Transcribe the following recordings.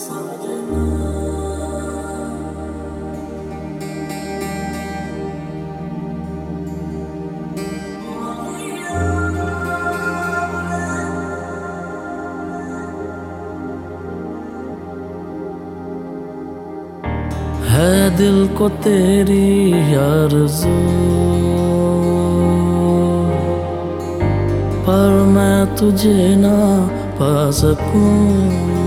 है दिल को तेरी आरज़ू पर मैं तुझे ना पा सकूँ।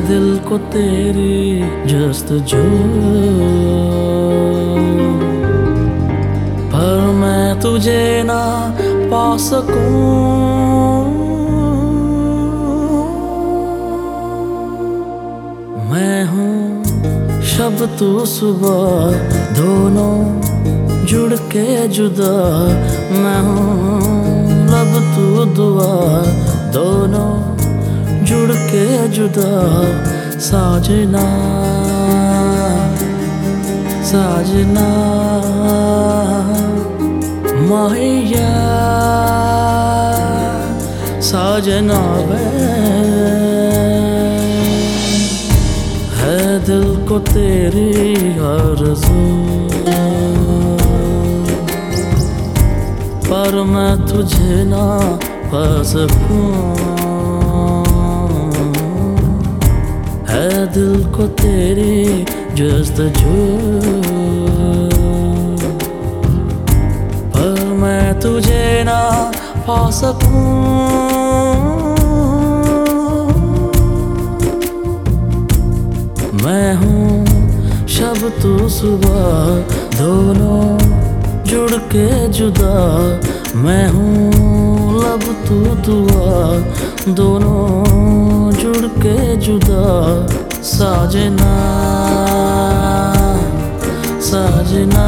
दिल को तेरी जस्तजू पर मैं तुझे ना पा सकूँ। मैं हूँ शब तू सुबह, दोनों जुड़ के जुदा। मैं हूँ लब तू दुआ, दोनों जुड़ के जुदा साजना साजना। माहिया साजना है। दिल को तेरी आरज़ू पर मैं तुझे ना पा सकूँ। दिल को तेरी जस्तजू पर मैं तुझे ना पा सकूँ। मैं हूँ शब तू सुबह, दोनों जुड़ के जुदा। मैं हूँ लब तू दुआ, दोनों जुड़ के जुदा। साजना साजना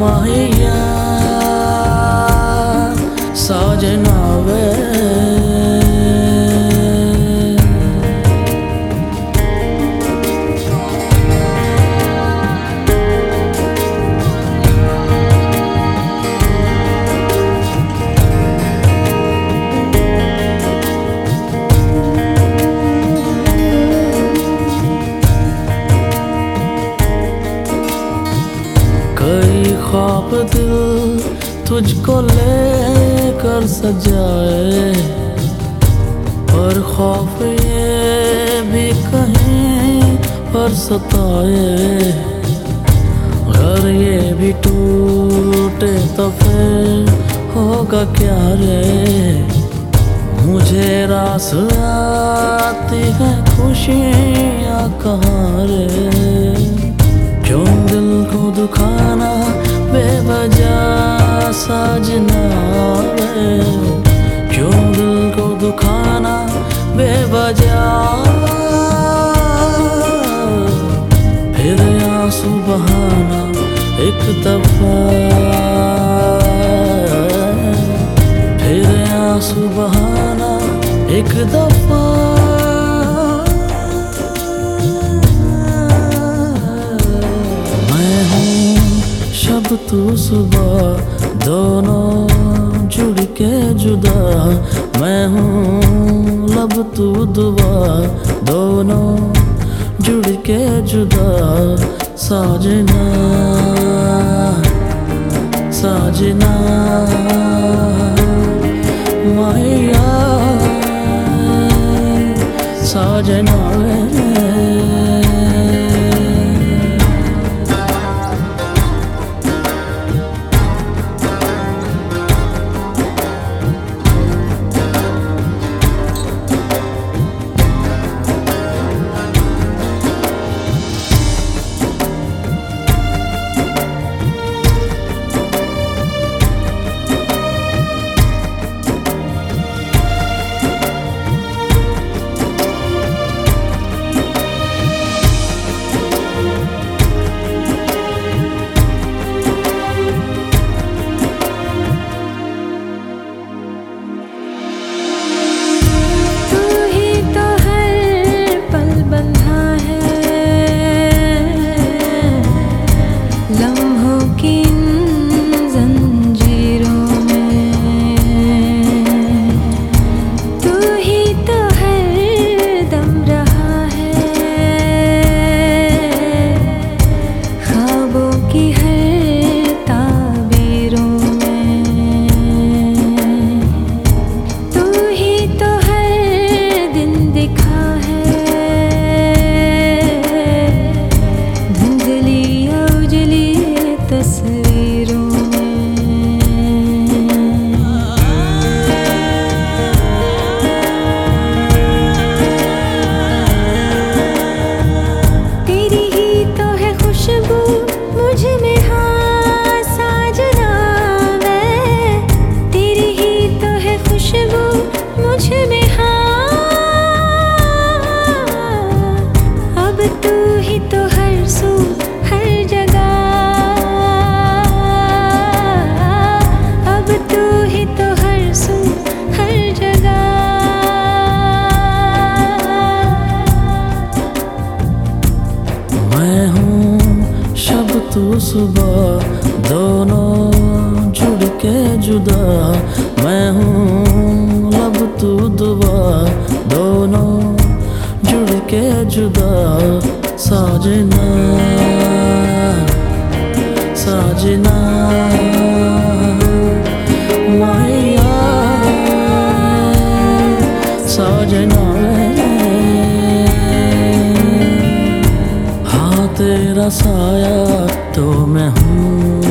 माहिया साजना वे ख्वाब दिल तुझको लेकर सजाए, पर खौफ ये भी कहीं पर सताए। घर ये भी टूटे तो फिर होगा क्या रे? मुझे रास आती है खुशियाँ कहाँ रे? क्यों दिल को दुखाना बेवजह साजना क्यों दिल को दुखाना बेवजह? फिर आँसू बहाना एक दफ़ा। फिर आँसू बहाना एक दफ़ा। तू सुबह दोनों जुड़ के जुदा। मैं हूँ लब तू दुआ। दोनों जुड़ के जुदा। साजना साजना। माया, साजना सुबह, दोनों जुड़ के जुदा। मैं हूँ लब तू दुआ, दोनों जुड़ के जुदा। साजना साजना। माया, साजना। तेरा साया तो मैं हूँ।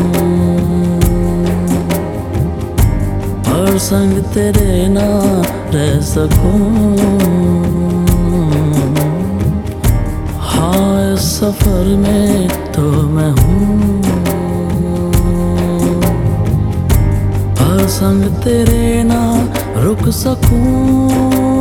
और संग तेरे ना रह सकूँ। हाँ इस सफ़र में तो मैं हूँ। और संग तेरे ना रुक सकूँ।